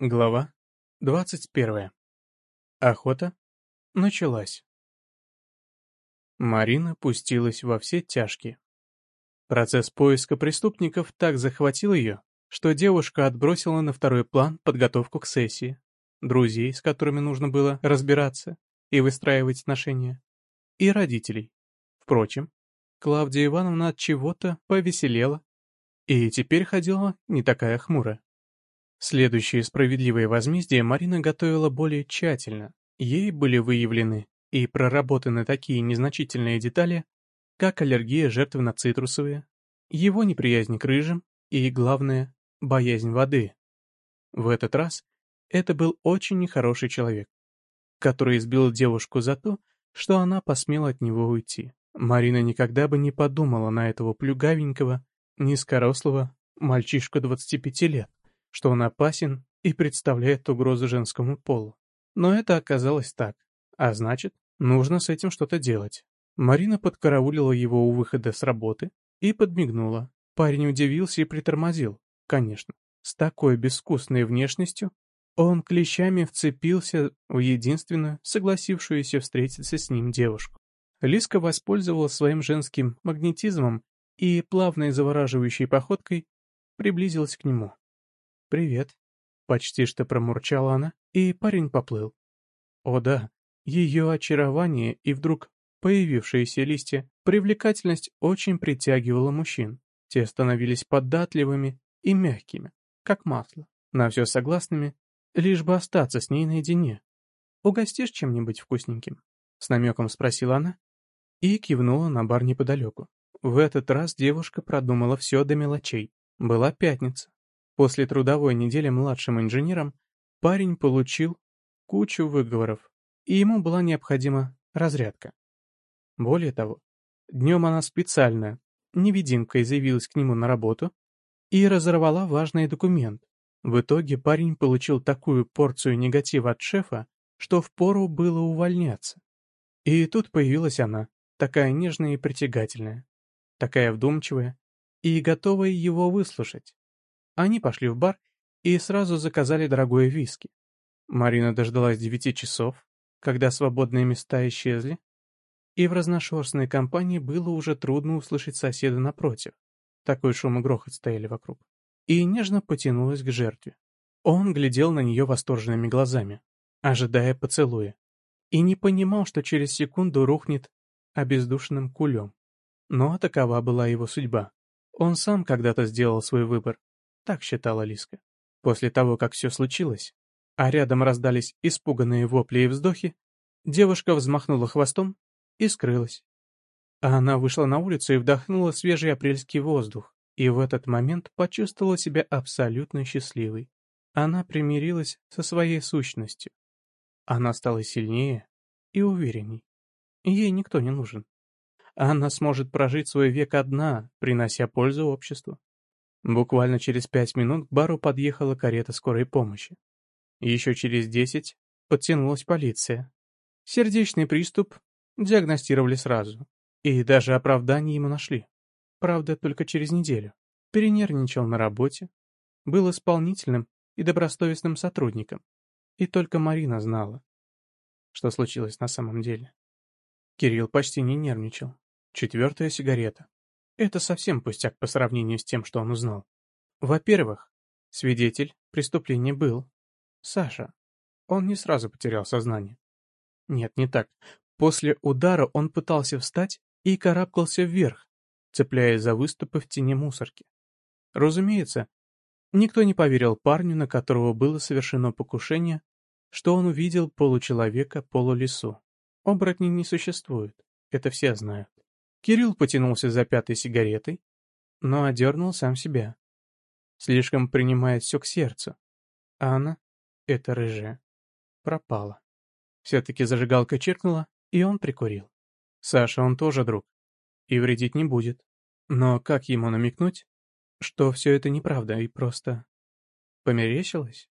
Глава 21. Охота началась. Марина пустилась во все тяжкие. Процесс поиска преступников так захватил ее, что девушка отбросила на второй план подготовку к сессии, друзей, с которыми нужно было разбираться и выстраивать отношения, и родителей. Впрочем, Клавдия Ивановна от чего-то повеселела и теперь ходила не такая хмурая. Следующее справедливое возмездие Марина готовила более тщательно. Ей были выявлены и проработаны такие незначительные детали, как аллергия жертвы на цитрусовые, его неприязнь к рыжим и, главное, боязнь воды. В этот раз это был очень нехороший человек, который избил девушку за то, что она посмела от него уйти. Марина никогда бы не подумала на этого плюгавенького, низкорослого мальчишку 25 лет что он опасен и представляет угрозу женскому полу. Но это оказалось так, а значит, нужно с этим что-то делать. Марина подкараулила его у выхода с работы и подмигнула. Парень удивился и притормозил, конечно. С такой безвкусной внешностью он клещами вцепился в единственную, согласившуюся встретиться с ним девушку. Лиска воспользовалась своим женским магнетизмом и плавной завораживающей походкой приблизилась к нему. «Привет», — почти что промурчала она, и парень поплыл. О да, ее очарование и вдруг появившиеся листья, привлекательность очень притягивала мужчин. Те становились податливыми и мягкими, как масло, на все согласными, лишь бы остаться с ней наедине. «Угостишь чем-нибудь вкусненьким?» — с намеком спросила она и кивнула на бар неподалеку. В этот раз девушка продумала все до мелочей. Была пятница. После трудовой недели младшим инженером парень получил кучу выговоров, и ему была необходима разрядка. Более того, днем она специально, невидимкой заявилась к нему на работу и разорвала важный документ. В итоге парень получил такую порцию негатива от шефа, что впору было увольняться. И тут появилась она, такая нежная и притягательная, такая вдумчивая и готовая его выслушать. Они пошли в бар и сразу заказали дорогое виски. Марина дождалась девяти часов, когда свободные места исчезли, и в разношерстной компании было уже трудно услышать соседа напротив. Такой шум и грохот стояли вокруг. И нежно потянулась к жертве. Он глядел на нее восторженными глазами, ожидая поцелуя, и не понимал, что через секунду рухнет обездушенным кулем. Но такова была его судьба. Он сам когда-то сделал свой выбор, так считала Лиска. После того, как все случилось, а рядом раздались испуганные вопли и вздохи, девушка взмахнула хвостом и скрылась. А она вышла на улицу и вдохнула свежий апрельский воздух, и в этот момент почувствовала себя абсолютно счастливой. Она примирилась со своей сущностью. Она стала сильнее и уверенней. Ей никто не нужен. Она сможет прожить свой век одна, принося пользу обществу. Буквально через пять минут к бару подъехала карета скорой помощи. Еще через десять подтянулась полиция. Сердечный приступ диагностировали сразу. И даже оправдание ему нашли. Правда, только через неделю. Перенервничал на работе. Был исполнительным и добросовестным сотрудником. И только Марина знала, что случилось на самом деле. Кирилл почти не нервничал. Четвертая сигарета. Это совсем пустяк по сравнению с тем, что он узнал. Во-первых, свидетель преступления был. Саша. Он не сразу потерял сознание. Нет, не так. После удара он пытался встать и карабкался вверх, цепляясь за выступы в тени мусорки. Разумеется, никто не поверил парню, на которого было совершено покушение, что он увидел получеловека полулесу. Оборотней не существует, это все знают. Кирилл потянулся за пятой сигаретой, но одернул сам себя. Слишком принимает все к сердцу. А она, эта рыжая, пропала. Все-таки зажигалка чиркнула, и он прикурил. Саша он тоже друг. И вредить не будет. Но как ему намекнуть, что все это неправда и просто... Померещилось?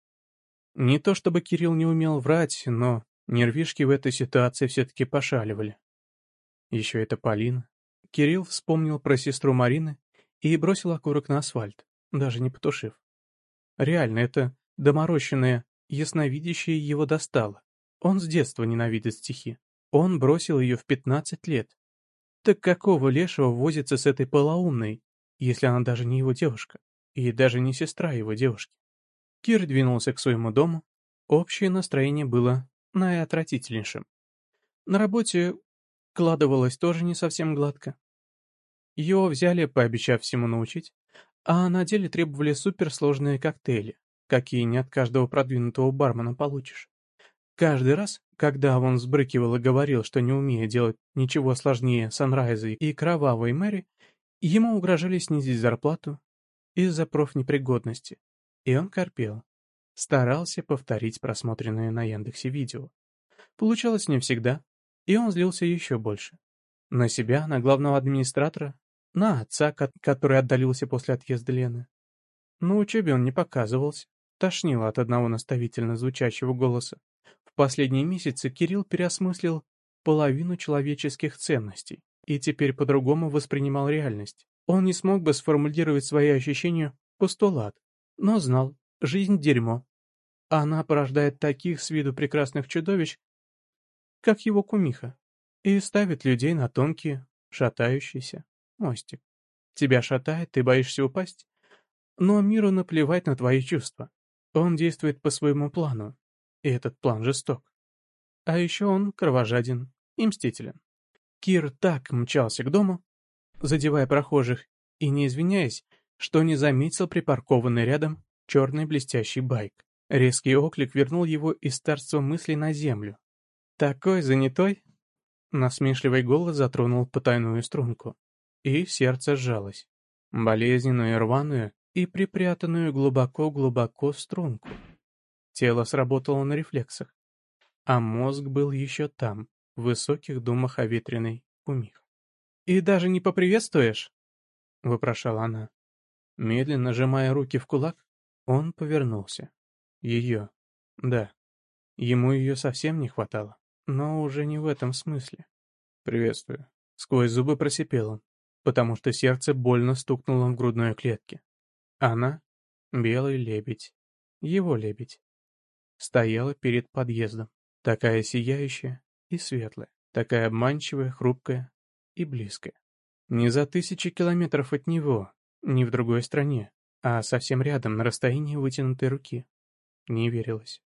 Не то чтобы Кирилл не умел врать, но нервишки в этой ситуации все-таки пошаливали. Еще это Полина. Кирилл вспомнил про сестру Марины и бросил окурок на асфальт, даже не потушив. Реально, это Доморощенное, ясновидящее его достало. Он с детства ненавидит стихи. Он бросил ее в 15 лет. Так какого лешего возится с этой полоумной, если она даже не его девушка, и даже не сестра его девушки? Кир двинулся к своему дому. Общее настроение было наиотвратительнейшим. На работе кладывалось тоже не совсем гладко. Его взяли, пообещав всему научить, а на деле требовали суперсложные коктейли, какие не от каждого продвинутого бармена получишь. Каждый раз, когда он взбрыкивал и говорил, что не умеет делать ничего сложнее Санрайза и Кровавой Мэри, ему угрожали снизить зарплату из-за профнепригодности, и он корпел. Старался повторить просмотренные на Яндексе видео. Получалось не всегда, и он злился еще больше. На себя, на главного администратора, на отца, который отдалился после отъезда Лены. На учебе он не показывался, тошнило от одного наставительно звучащего голоса. В последние месяцы Кирилл переосмыслил половину человеческих ценностей и теперь по-другому воспринимал реальность. Он не смог бы сформулировать свои ощущения постулат, но знал, жизнь — дерьмо. Она порождает таких с виду прекрасных чудовищ, как его кумиха, и ставит людей на тонкие, шатающиеся мостик. Тебя шатает, ты боишься упасть? Но миру наплевать на твои чувства. Он действует по своему плану, и этот план жесток. А еще он кровожаден и мстителен. Кир так мчался к дому, задевая прохожих, и не извиняясь, что не заметил припаркованный рядом черный блестящий байк. Резкий оклик вернул его из царства мыслей на землю. «Такой занятой?» Насмешливый голос затронул потайную струнку, и сердце сжалось. Болезненную, рваную и припрятанную глубоко-глубоко струнку. Тело сработало на рефлексах, а мозг был еще там, в высоких думах о ветреной кумих. «И даже не поприветствуешь?» — вопрошала она. Медленно сжимая руки в кулак, он повернулся. Ее. Да. Ему ее совсем не хватало, но уже не в этом смысле. «Приветствую». Сквозь зубы просипел он, потому что сердце больно стукнуло в грудной клетке. Она — белый лебедь. Его лебедь. Стояла перед подъездом, такая сияющая и светлая, такая обманчивая, хрупкая и близкая. Не за тысячи километров от него, не в другой стране, а совсем рядом, на расстоянии вытянутой руки. Не верилось.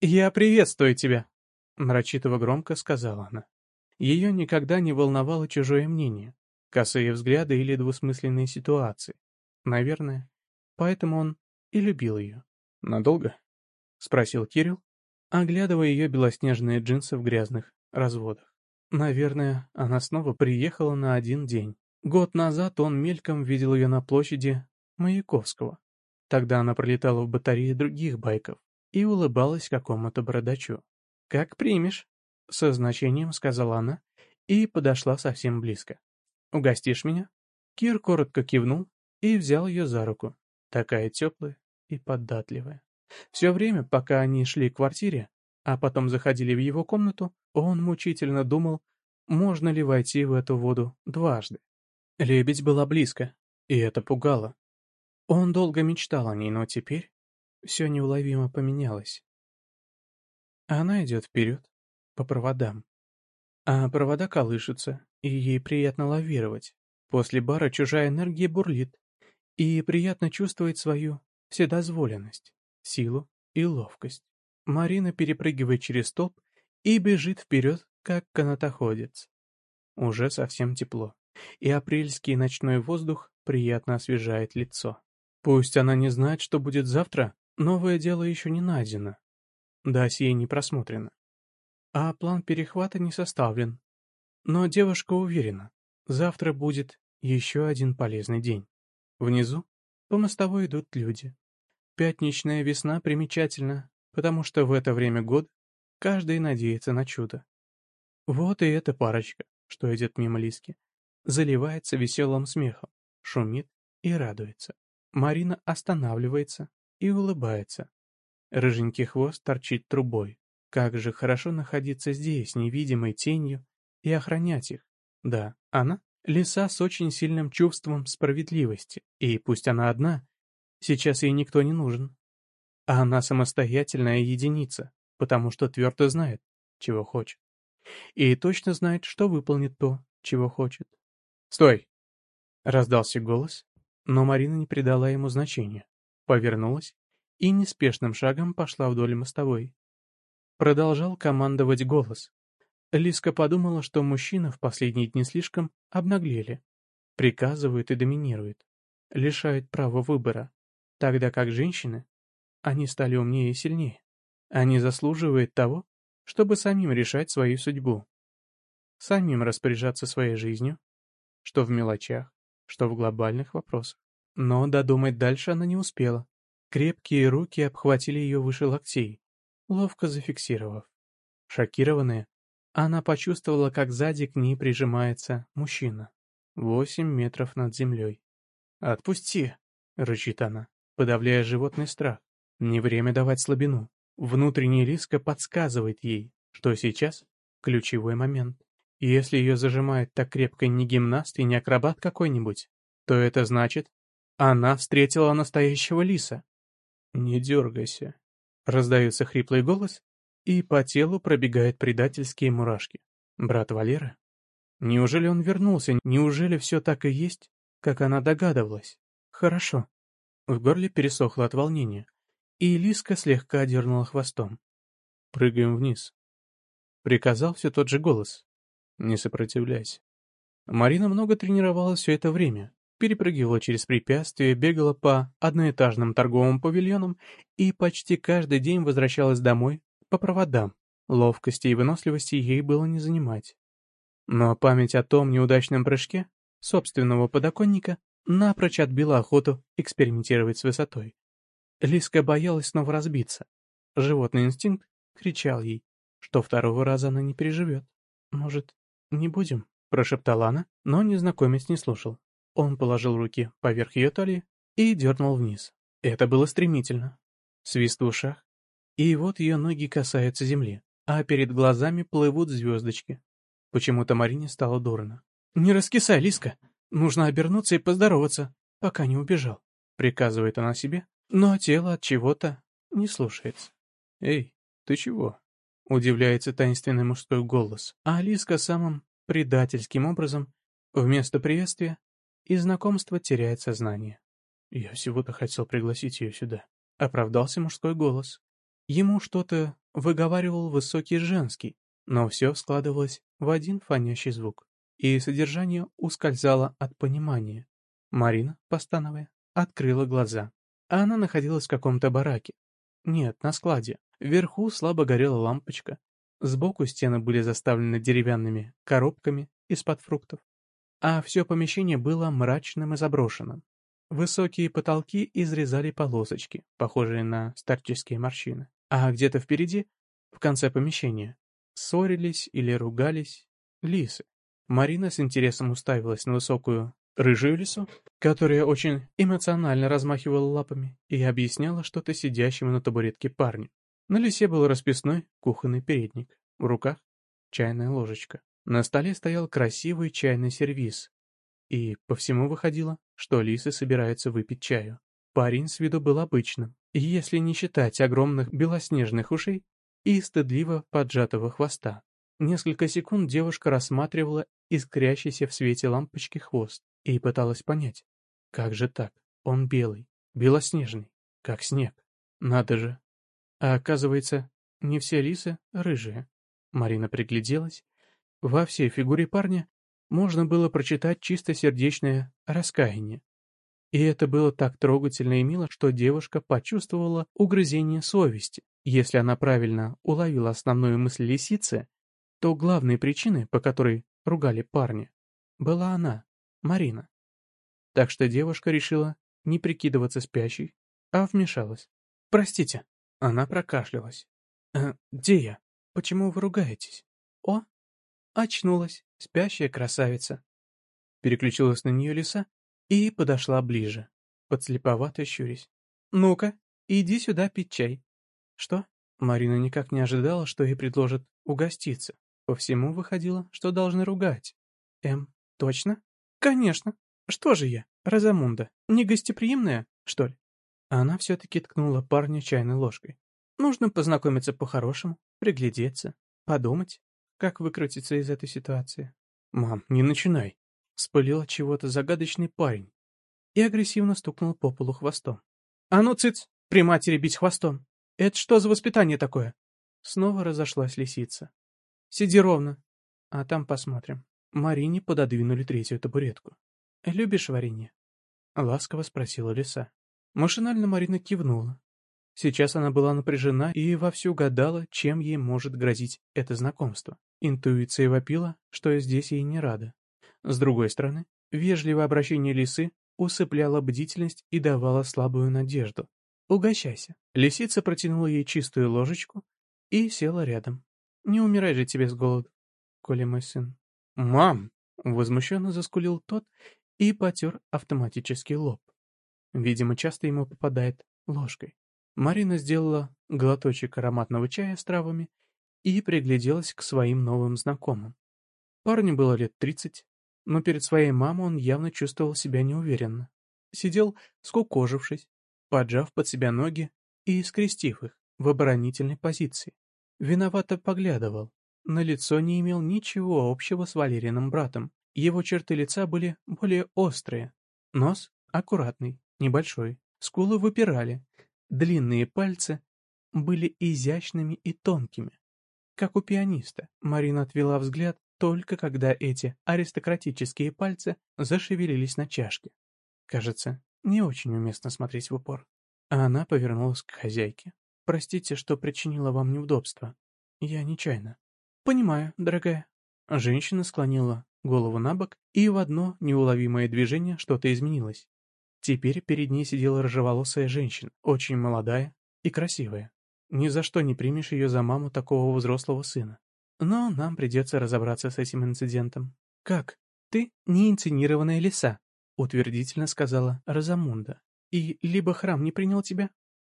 «Я приветствую тебя!» — нарочитого громко сказала она. Ее никогда не волновало чужое мнение, косые взгляды или двусмысленные ситуации. Наверное, поэтому он и любил ее. «Надолго?» — спросил Кирилл, оглядывая ее белоснежные джинсы в грязных разводах. Наверное, она снова приехала на один день. Год назад он мельком видел ее на площади Маяковского. Тогда она пролетала в батарее других байков и улыбалась какому-то бородачу. «Как примешь?» — со значением сказала она и подошла совсем близко. «Угостишь меня?» Кир коротко кивнул и взял ее за руку, такая теплая и податливая. Все время, пока они шли к квартире, а потом заходили в его комнату, он мучительно думал, можно ли войти в эту воду дважды. Лебедь была близко, и это пугало. Он долго мечтал о ней, но теперь все неуловимо поменялось. Она идет вперед, по проводам. А провода колышутся, и ей приятно лавировать. После бара чужая энергия бурлит, и приятно чувствовать свою вседозволенность, силу и ловкость. Марина перепрыгивает через столб и бежит вперед, как канатоходец. Уже совсем тепло, и апрельский ночной воздух приятно освежает лицо. Пусть она не знает, что будет завтра, новое дело еще не найдено. Досье не просмотрено. А план перехвата не составлен. Но девушка уверена, завтра будет еще один полезный день. Внизу по мостовой идут люди. Пятничная весна примечательна, потому что в это время года каждый надеется на чудо. Вот и эта парочка, что идет мимо Лиски, заливается веселым смехом, шумит и радуется. Марина останавливается и улыбается. Рыженький хвост торчит трубой. Как же хорошо находиться здесь, невидимой тенью, и охранять их. Да, она — лиса с очень сильным чувством справедливости, и пусть она одна, сейчас ей никто не нужен. А она самостоятельная единица, потому что твердо знает, чего хочет. И точно знает, что выполнит то, чего хочет. «Стой!» — раздался голос, но Марина не придала ему значения, повернулась и неспешным шагом пошла вдоль мостовой. Продолжал командовать голос. Лиска подумала, что мужчины в последние дни слишком обнаглели, приказывают и доминируют, лишают права выбора, тогда как женщины, они стали умнее и сильнее. Они заслуживают того, чтобы самим решать свою судьбу, самим распоряжаться своей жизнью, что в мелочах, что в глобальных вопросах. Но додумать дальше она не успела. Крепкие руки обхватили ее выше локтей, ловко зафиксировав. Шокированная, она почувствовала, как сзади к ней прижимается мужчина. Восемь метров над землей. «Отпусти!» — рычит она, подавляя животный страх. Не время давать слабину. Внутренний риска подсказывает ей, что сейчас ключевой момент. И если ее зажимает так крепко не гимнаст и не акробат какой-нибудь, то это значит, она встретила настоящего лиса. «Не дергайся», — раздается хриплый голос, и по телу пробегают предательские мурашки. Брат Валера? Неужели он вернулся? Неужели все так и есть, как она догадывалась? Хорошо. В горле пересохло от волнения, и Лиска слегка дернула хвостом. «Прыгаем вниз», — приказал все тот же голос. «Не сопротивляйся». Марина много тренировалась все это время, перепрыгивала через препятствия, бегала по одноэтажным торговым павильонам и почти каждый день возвращалась домой по проводам. Ловкости и выносливости ей было не занимать. Но память о том неудачном прыжке собственного подоконника напрочь отбила охоту экспериментировать с высотой. Лиска боялась снова разбиться. Животный инстинкт кричал ей, что второго раза она не переживет. «Может, не будем?» — прошептала она, но незнакомец не слушал. Он положил руки поверх ее талии и дернул вниз. Это было стремительно. Свист в ушах, и вот ее ноги касаются земли, а перед глазами плывут звездочки. Почему-то Марине стало дурно. «Не раскисай, Лиска! Нужно обернуться и поздороваться, пока не убежал», — приказывает она себе, но тело от чего-то не слушается. «Эй, ты чего?» — удивляется таинственный мужской голос, а Лиска самым предательским образом вместо приветствия и знакомства теряет сознание. «Я всего-то хотел пригласить ее сюда», — оправдался мужской голос. Ему что-то выговаривал высокий женский, но все складывалось в один фонящий звук, и содержание ускользало от понимания. Марина, постановая, открыла глаза. Она находилась в каком-то бараке. Нет, на складе. Вверху слабо горела лампочка. Сбоку стены были заставлены деревянными коробками из-под фруктов. А все помещение было мрачным и заброшенным. Высокие потолки изрезали полосочки, похожие на старческие морщины. А где-то впереди, в конце помещения, ссорились или ругались лисы. Марина с интересом уставилась на высокую рыжую лису, которая очень эмоционально размахивала лапами и объясняла что-то сидящему на табуретке парню. На лисе был расписной кухонный передник, в руках чайная ложечка. На столе стоял красивый чайный сервиз, и по всему выходило, что лисы собираются выпить чаю. Парень с виду был обычным, если не считать огромных белоснежных ушей и стыдливо поджатого хвоста. Несколько секунд девушка рассматривала искрящийся в свете лампочки хвост и пыталась понять, как же так, он белый, белоснежный, как снег. Надо же. А оказывается, не все лисы рыжие. Марина пригляделась. Во всей фигуре парня можно было прочитать чистосердечное раскаяние. И это было так трогательно и мило, что девушка почувствовала угрызение совести. Если она правильно уловила основную мысль лисицы, то главной причиной, по которой ругали парня, была она, Марина. Так что девушка решила не прикидываться спящей, а вмешалась. «Простите». Она прокашлялась. «Э, «Где я? Почему вы ругаетесь?» «О, очнулась, спящая красавица». Переключилась на нее лиса и подошла ближе, подслеповато щурясь. «Ну-ка, иди сюда пить чай». «Что?» Марина никак не ожидала, что ей предложат угоститься. По всему выходило, что должны ругать. «Эм, точно?» «Конечно. Что же я, Розамунда, негостеприимная, что ли?» Она все-таки ткнула парня чайной ложкой. Нужно познакомиться по-хорошему, приглядеться, подумать, как выкрутиться из этой ситуации. «Мам, не начинай!» — спылил от чего-то загадочный парень и агрессивно стукнул по полу хвостом. «А ну, цыц! При матери бить хвостом! Это что за воспитание такое?» Снова разошлась лисица. «Сиди ровно, а там посмотрим». Марине пододвинули третью табуретку. «Любишь варенье?» — ласково спросила лиса. Машинально Марина кивнула. Сейчас она была напряжена и вовсю гадала, чем ей может грозить это знакомство. Интуиция вопила, что здесь ей не рада. С другой стороны, вежливое обращение лисы усыпляло бдительность и давало слабую надежду. «Угощайся». Лисица протянула ей чистую ложечку и села рядом. «Не умирай же тебе с голоду, коли мой сын». «Мам!» — возмущенно заскулил тот и потер автоматический лоб. Видимо, часто ему попадает ложкой. Марина сделала глоточек ароматного чая с травами и пригляделась к своим новым знакомым. Парню было лет тридцать, но перед своей мамой он явно чувствовал себя неуверенно. Сидел, скукожившись, поджав под себя ноги и скрестив их в оборонительной позиции. Виновато поглядывал. На лицо не имел ничего общего с Валериным братом. Его черты лица были более острые. Нос аккуратный, небольшой. Скулы выпирали. Длинные пальцы были изящными и тонкими. Как у пианиста, Марина отвела взгляд только когда эти аристократические пальцы зашевелились на чашке. Кажется, не очень уместно смотреть в упор. А она повернулась к хозяйке. «Простите, что причинила вам неудобства. Я нечаянно». «Понимаю, дорогая». Женщина склонила голову на бок, и в одно неуловимое движение что-то изменилось. Теперь перед ней сидела рыжеволосая женщина, очень молодая и красивая. Ни за что не примешь ее за маму такого взрослого сына. Но нам придется разобраться с этим инцидентом. «Как? Ты не инцинированная лиса», — утвердительно сказала Розамунда. «И либо храм не принял тебя,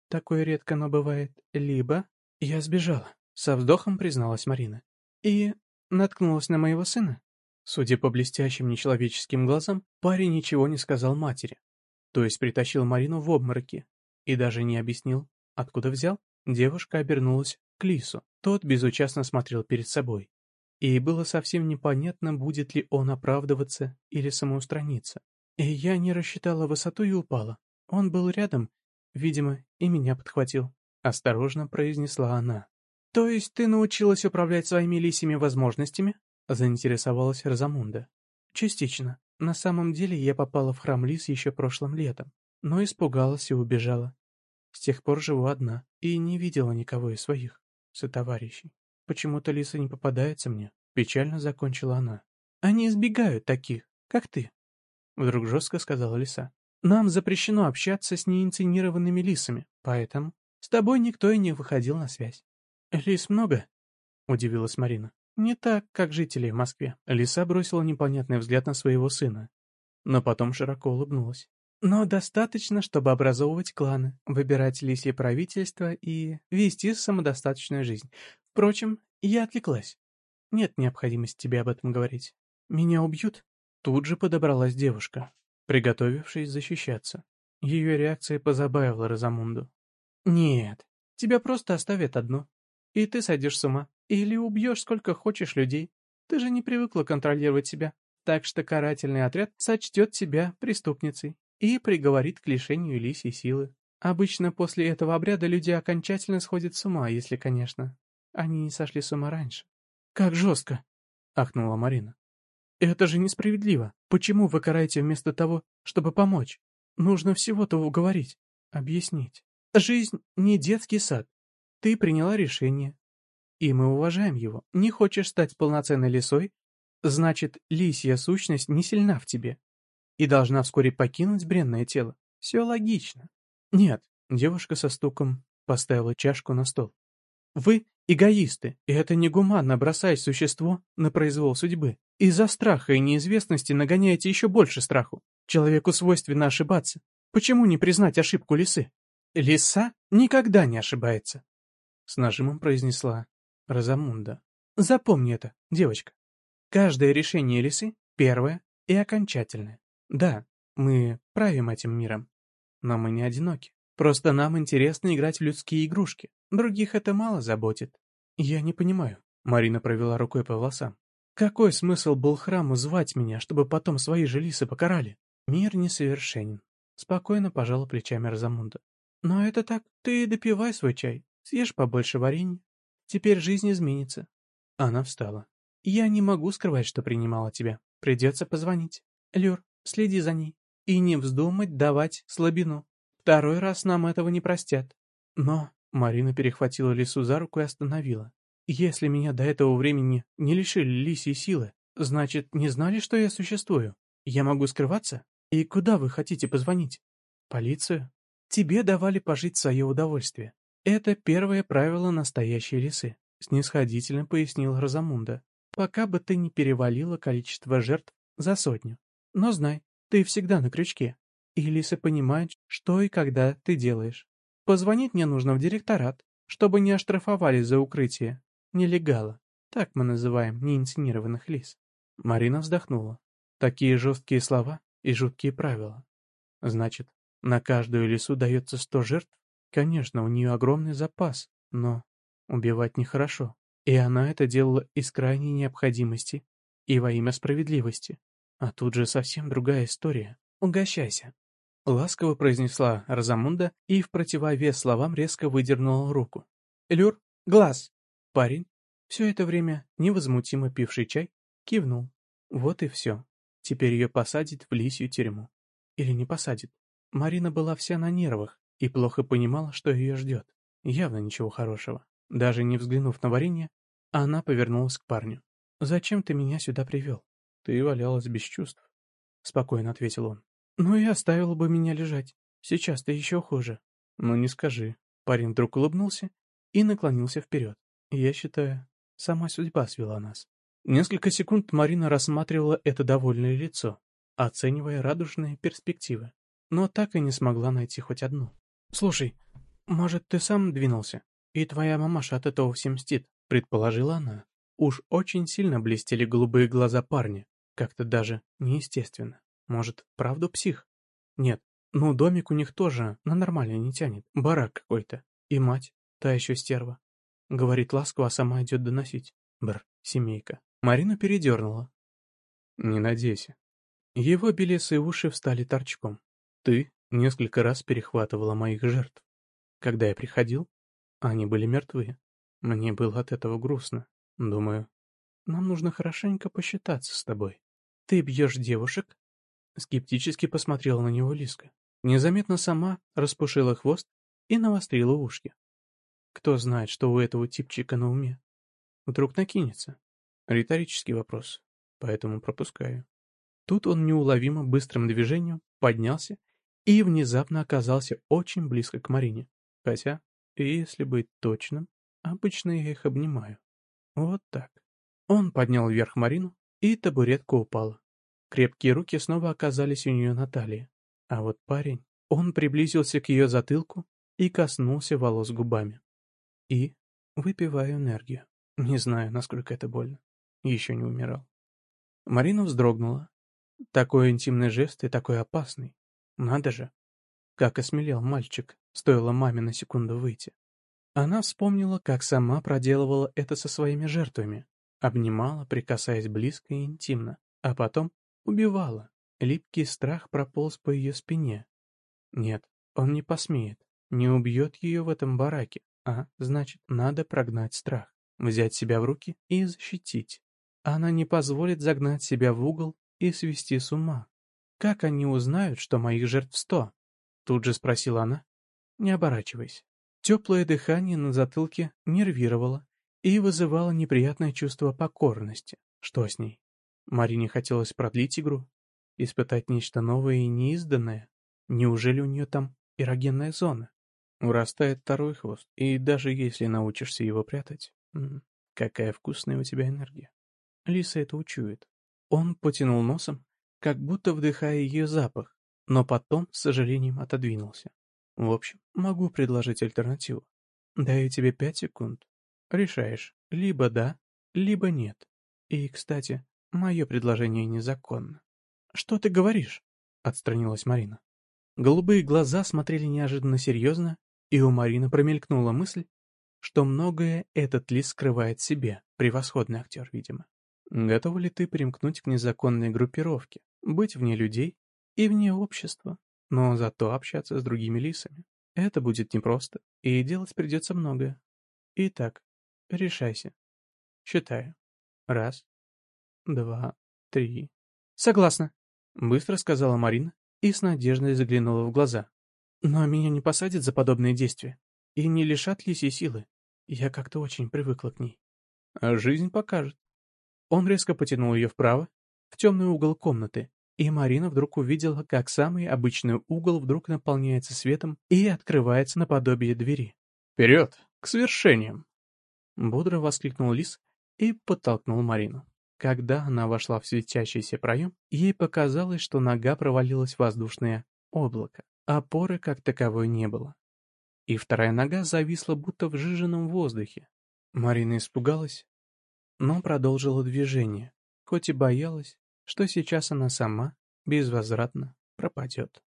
такое редко, но бывает, либо...» «Я сбежала», — со вздохом призналась Марина. «И наткнулась на моего сына?» Судя по блестящим нечеловеческим глазам, парень ничего не сказал матери, то есть притащил Марину в обмороки и даже не объяснил, откуда взял. Девушка обернулась к Лису. Тот безучастно смотрел перед собой. И было совсем непонятно, будет ли он оправдываться или самоустраниться. И я не рассчитала высоту и упала. Он был рядом, видимо, и меня подхватил. Осторожно произнесла она. «То есть ты научилась управлять своими лисими возможностями?» Заинтересовалась Розамунда. «Частично. На самом деле я попала в храм Лис еще прошлым летом, но испугалась и убежала. С тех пор живу одна и не видела никого из своих сотоварищей. Почему-то Лиса не попадается мне, печально закончила она. Они избегают таких, как ты. Вдруг жестко сказала Лиса. Нам запрещено общаться с неинцинированными лисами, поэтому с тобой никто и не выходил на связь. Лис много? Удивилась Марина. Не так, как жители в Москве. Лиса бросила непонятный взгляд на своего сына, но потом широко улыбнулась. Но достаточно, чтобы образовывать кланы, выбирать лисье правительство и вести самодостаточную жизнь. Впрочем, я отвлеклась. Нет необходимости тебе об этом говорить. Меня убьют? Тут же подобралась девушка, приготовившись защищаться. Ее реакция позабавила Розамунду. Нет, тебя просто оставят одну, и ты сойдешь с ума. Или убьешь сколько хочешь людей. Ты же не привыкла контролировать себя. Так что карательный отряд сочтет тебя преступницей и приговорит к лишению лисьей силы. Обычно после этого обряда люди окончательно сходят с ума, если, конечно, они не сошли с ума раньше. «Как жестко!» — ахнула Марина. «Это же несправедливо. Почему вы караете вместо того, чтобы помочь? Нужно всего-то уговорить, объяснить. Жизнь не детский сад. Ты приняла решение, и мы уважаем его. Не хочешь стать полноценной лисой? Значит, лисья сущность не сильна в тебе и должна вскоре покинуть бренное тело. Все логично. Нет, девушка со стуком поставила чашку на стол. Вы эгоисты, и это негуманно бросать существо на произвол судьбы. Из-за страха и неизвестности нагоняете еще больше страху. Человеку свойственно ошибаться. Почему не признать ошибку лисы? Лиса никогда не ошибается. С нажимом произнесла Розамунда. Запомни это, девочка. Каждое решение лисы первое и окончательное. Да, мы правим этим миром, но мы не одиноки. Просто нам интересно играть в людские игрушки. Других это мало заботит. Я не понимаю. Марина провела рукой по волосам. Какой смысл был храму звать меня, чтобы потом свои же лисы покарали? Мир несовершенен. Спокойно пожала плечами Розамунда. Но это так, ты допивай свой чай, съешь побольше варенья. Теперь жизнь изменится. Она встала. Я не могу скрывать, что принимала тебя. Придется позвонить. Люр, следи за ней. И не вздумать давать слабину. Второй раз нам этого не простят. Но... Марина перехватила лису за руку и остановила. Если меня до этого времени не лишили лисьей силы, значит, не знали, что я существую. Я могу скрываться? И куда вы хотите позвонить? Полицию? Тебе давали пожить свое удовольствие. Это первое правило настоящей лисы, снисходительно пояснил Розамунда. Пока бы ты не перевалила количество жертв за сотню. Но знай, ты всегда на крючке. И лисы понимают, что и когда ты делаешь. Позвонить мне нужно в директорат, чтобы не оштрафовали за укрытие. Нелегала. Так мы называем неинсценированных лис. Марина вздохнула. Такие жесткие слова и жуткие правила. Значит, на каждую лису дается сто жертв? Конечно, у нее огромный запас, но убивать нехорошо. И она это делала из крайней необходимости и во имя справедливости. А тут же совсем другая история. Угощайся. Ласково произнесла Розамунда и в противовес словам резко выдернула руку. «Люр, глаз!» Парень, все это время невозмутимо пивший чай, кивнул. Вот и все. Теперь ее посадят в лисью тюрьму. Или не посадят. Марина была вся на нервах и плохо понимала, что ее ждет. Явно ничего хорошего. Даже не взглянув на варенье, она повернулась к парню. «Зачем ты меня сюда привел?» «Ты валялась без чувств», — спокойно ответил он. «Ну и оставила бы меня лежать. Сейчас ты еще хуже». «Ну не скажи». Парень вдруг улыбнулся и наклонился вперед. «Я считаю, сама судьба свела нас». Несколько секунд Марина рассматривала это довольное лицо, оценивая радужные перспективы, но так и не смогла найти хоть одну. «Слушай, может, ты сам двинулся, и твоя мамаша от этого всем мстит?» — предположила она. Уж очень сильно блестели голубые глаза парня, как-то даже неестественно. Может, правду псих? Нет, ну домик у них тоже на нормально не тянет, барак какой-то. И мать, та еще стерва. Говорит ласково, а сама идет доносить. Бр, семейка. Марину передернула. Не надейся. Его белесые уши встали торчком. Ты несколько раз перехватывала моих жертв. Когда я приходил, они были мертвы. Мне было от этого грустно. Думаю, нам нужно хорошенько посчитаться с тобой. Ты бьешь девушек? Скептически посмотрела на него Лиска. Незаметно сама распушила хвост и навострила ушки. Кто знает, что у этого типчика на уме? Вдруг накинется. Риторический вопрос, поэтому пропускаю. Тут он неуловимо быстрым движением поднялся и внезапно оказался очень близко к Марине. Хотя, если быть точным, обычно я их обнимаю. Вот так. Он поднял вверх Марину, и табуретка упала. Крепкие руки снова оказались у нее на талии. А вот парень, он приблизился к ее затылку и коснулся волос губами. И выпиваю энергию. Не знаю, насколько это больно еще не умирал. Марина вздрогнула. Такой интимный жест и такой опасный. Надо же. Как осмелел мальчик, стоило маме на секунду выйти. Она вспомнила, как сама проделывала это со своими жертвами. Обнимала, прикасаясь близко и интимно, а потом убивала. Липкий страх прополз по ее спине. Нет, он не посмеет, не убьет ее в этом бараке, а, значит, надо прогнать страх, взять себя в руки и защитить. Она не позволит загнать себя в угол и свести с ума. Как они узнают, что моих жертв сто? Тут же спросила она, не оборачиваясь. Теплое дыхание на затылке нервировало и вызывало неприятное чувство покорности. Что с ней? Марине хотелось продлить игру, испытать нечто новое и неизданное. Неужели у нее там эрогенная зона? Урастает второй хвост, и даже если научишься его прятать, какая вкусная у тебя энергия. Лиса это учует. Он потянул носом, как будто вдыхая ее запах, но потом, с сожалением, отодвинулся. В общем, могу предложить альтернативу. Даю тебе пять секунд. Решаешь, либо да, либо нет. И, кстати, мое предложение незаконно. Что ты говоришь? Отстранилась Марина. Голубые глаза смотрели неожиданно серьезно, и у Марины промелькнула мысль, что многое этот лис скрывает себе, превосходный актер, видимо. Готова ли ты примкнуть к незаконной группировке, быть вне людей и вне общества, но зато общаться с другими лисами? Это будет непросто, и делать придется многое. Итак, решайся. Считаю. Раз, два, три. Согласна, быстро сказала Марина и с надеждой заглянула в глаза. Но меня не посадят за подобные действия и не лишат лисьей силы. Я как-то очень привыкла к ней. А жизнь покажет. Он резко потянул ее вправо, в темный угол комнаты, и Марина вдруг увидела, как самый обычный угол вдруг наполняется светом и открывается наподобие двери. «Вперед! К свершениям!» Бодро воскликнул Лис и подтолкнул Марину. Когда она вошла в светящийся проем, ей показалось, что нога провалилась в воздушное облако. Опоры как таковой не было. И вторая нога зависла будто в жиженном воздухе. Марина испугалась, но продолжила движение, хоть и боялась, что сейчас она сама безвозвратно пропадет.